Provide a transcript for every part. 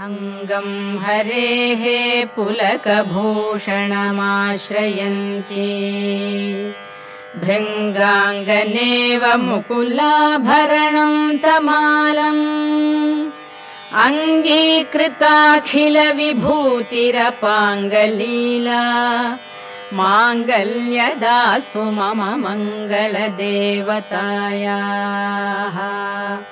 अङ्गम् हरेः पुलकभूषणमाश्रयन्ती। भृङ्गाङ्गनेव मुकुलाभरणम् तमालम्। अङ्गीकृताखिलविभूतिरपाङ्गलीला। माङ्गल्यदास्तु मम मङ्गलदेवतायाः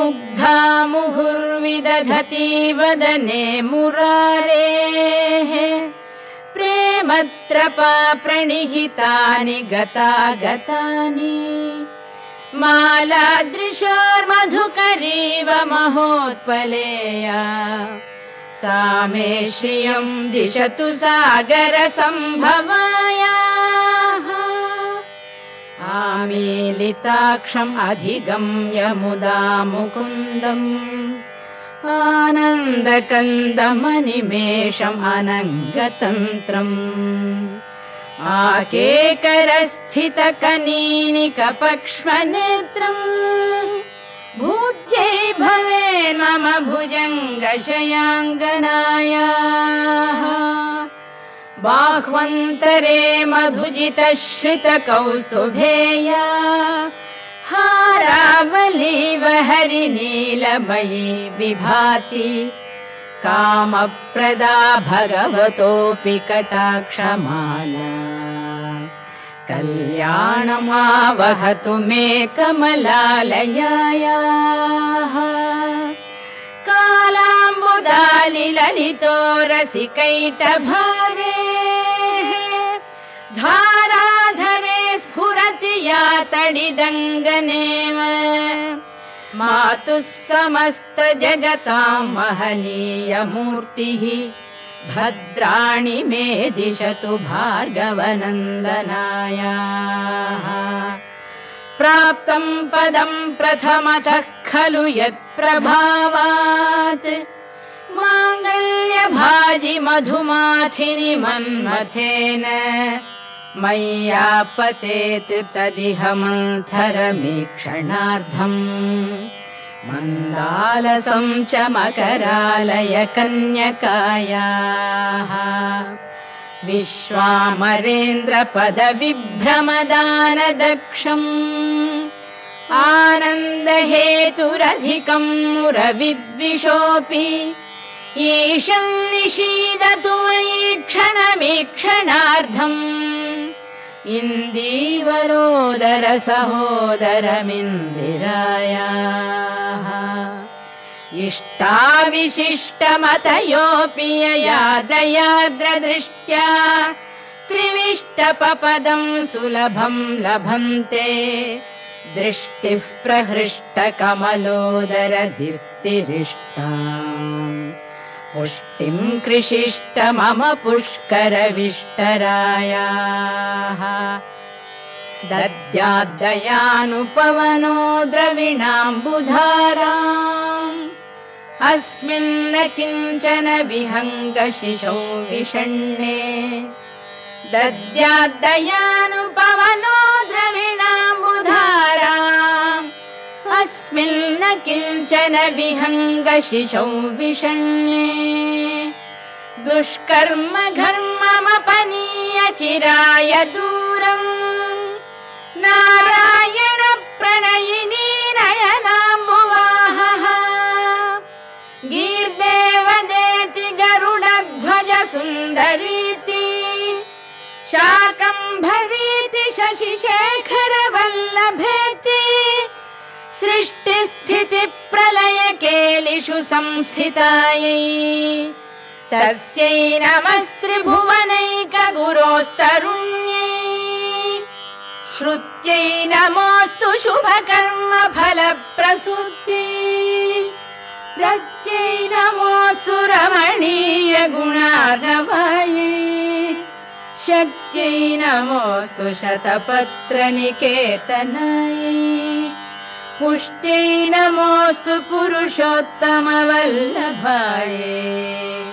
मुग्धा मुहुर्विदधति वदने मुरारेः प्रेमत्रपा प्रणिहितानि गता गतानि मालादृशार्मधुकरीव महोत्पलेया सा मे श्रियम् दिशतु सागरसम्भवायाः आमीलिताक्षम् अधिगम्य मुदा मुकुन्दम्। आनन्दकन्दमनिमेषम् अनङ्गतन्त्रम्। आकेकरस्थितकनीनिकपक्ष्मनेत्रम् भूत्यै भवे मम भुजङ्गशयाङ्गनायाः बाह्वन्तरे मधुजितश्रितकौस्तुभेया हारावलीव हरिनीलमयी विभाति कामप्रदा भगवतोऽपि कटाक्षमाला कल्याणमावहतु मे कमलालयायाः कालाम्बुदालिललितो रसिकैटभारे धाराधरे स्फुरति या तडिदङ्गनेव मातुः समस्तजगतां महनीयमूर्तिः। भद्राणि मे दिशतु भार्गवनन्दनायाः। प्राप्तम् पदम् प्रथमतः खलु यत्प्रभावात् माङ्गल्यभाजि मधुमाथिनि मन्मथेन। मय्यापतेत् तदिह मन्थरमीक्षणार्थम् मन्दालसम् च मकरालय कन्यकायाः विश्वामरेन्द्रपदविभ्रमदानदक्षम्। आनन्दहेतुरधिकम् मुरविद्विषोऽपि ईशम् निषीदतु मयि क्षणमीक्षणार्धम् इन्दीवरोदर सहोदरमिन्दिरायाः इष्टाविशिष्टमतयोऽपि यया दयाद्रदृष्ट्या त्रिविष्टपपदम् सुलभम् लभन्ते। दृष्टिः प्रहृष्टकमलोदर दीप्तिरिष्टाम् पुष्टिम् कृशिष्ट मम पुष्करविष्टरायाः। दद्याद्दयानुपवनो द्रविणाम्बुधाराम्। अस्मिन्न किञ्चन विहङ्गशिशौ विषण्णे। दद्याद्दयानुपवनो किञ्चन विहङ्गशिशौ विषण्णे। दुष्कर्म घर्ममपनीय चिराय दूरम् नारायण प्रणयिनी नयनाम्बुवाहः। गीर्देवदेति गरुडध्वज सुन्दरीति शाकम्भरीति शशिशेखर वल्लभेति सृष्टिस्थितिप्रलयकेलिषु संस्थितायै। तस्यै नमस्त्रिभुवनैकगुरोस्तरुण्यै श्रुत्यै नमोऽस्तु शुभकर्म फलप्रसूत्यै रत्यै नमोऽस्तु रमणीय शक्त्यै नमोऽस्तु शतपत्रनिकेतनायै पुष्ट्यै नमोऽस्तु पुरुषोत्तमवल्लभायै।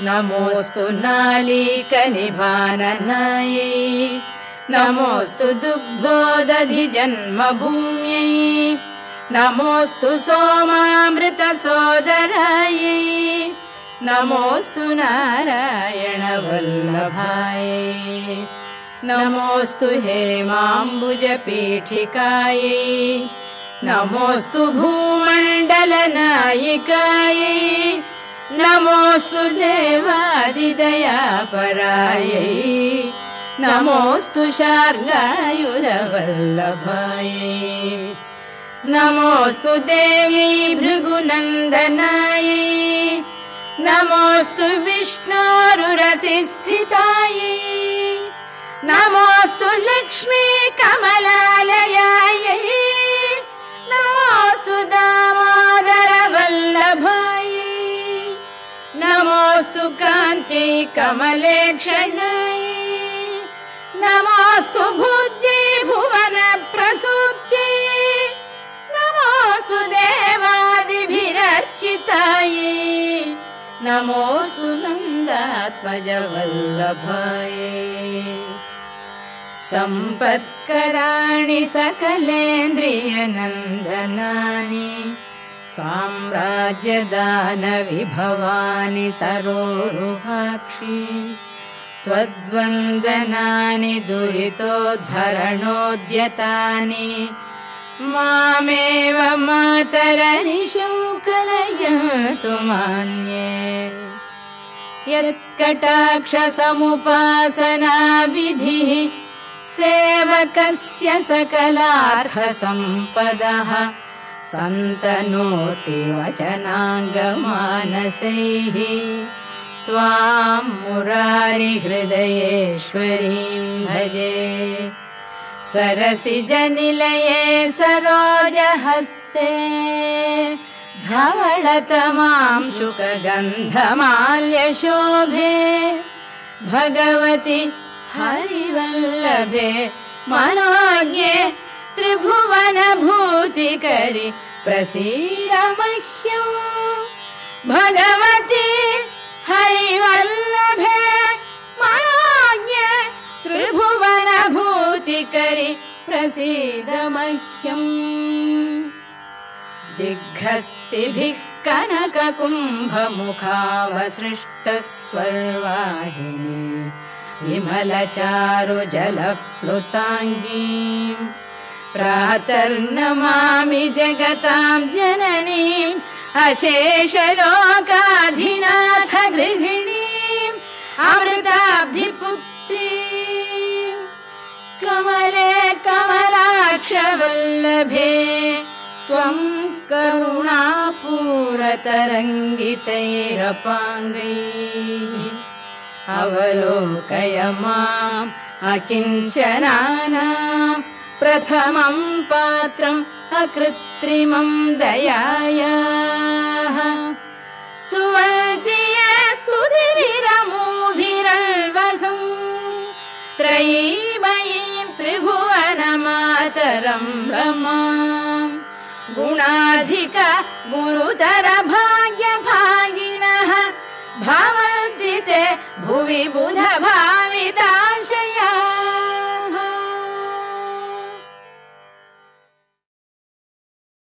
नमोऽस्तु नालीकनिभाननायै। नमोऽस्तु दुग्धोदधि जन्मभूम्यै नमोऽस्तु सोमामृतसोदरायै। नमोऽस्तु नारायणवल्लभायै। नमोऽस्तु हेमाम्बुजपीठिकायै नमोऽस्तु भूमण्डलनायिकायै नमोऽस्तु देवादिदयापरायै नमोऽस्तु शार्गायुधवल्लभायै नमोऽस्तु देवी भृगुनन्दनायै नमोऽस्तु विष्णोरुरसिस्थितायै नमोऽस्तु लक्ष्मी कमलालयायै कान्त्यै कमलेक्षणायै नमोऽस्तु बुद्धि भुवन प्रसूत्यै नमोऽस्तु देवादिभिरर्चितायै। नमोऽस्तु नन्दात्मजवल्लभायै। सम्पत्कराणि सकलेन्द्रियनन्दनानि साम्राज्यदानविभवानि सरोरुहाक्षि त्वद्वन्दनानि दुरितोद्धरणोद्यतानि मामेव मातरनिशुकलयतु मान्ये यत्कटाक्षसमुपासनाविधिः सेवकस्य सकलार्थसम्पदः सन्तनोति वचनाङ्गमानसैः त्वाम् मुरारिहृदयेश्वरीम् भजे। सरसिजनिलये सरोजहस्ते धवळतमां शुकगन्धमाल्यशोभे। भगवति हरिवल्लभे मनोज्ञे त्रिभुवनभूतिकरि प्रसीद मह्यम् भगवति हरिवल्लभे मनोज्ञे त्रिभुवनभूतिकरि प्रसीद मह्यम् दिग्घस्तिभिः कनककुम्भमुखावसृष्टस्वर्वाहिनी विमलचारु जलप्लुताङ्गी प्रातर्नमामि जगतां जननीम् अशेषलोकाधिनाथ गृहिणीम् अमृताब्धिपुत्री। कमले कमलाक्षवल्लभे त्वम् करुणापूरतरङ्गितैरपाङ्गैः। अवलोकय माम् अकिञ्चनानाम् प्रथमम् पात्रम् अकृत्रिमम् दयायाः। स्तुवन्ति ये स्तुतिभिरमूभिरल्वघम् त्रयीमयीम् त्रिभुवनमातरम् रमाम् गुणाधिक गुरुतर भाग्यभागिनः। भवन्ति ते भुवि बुध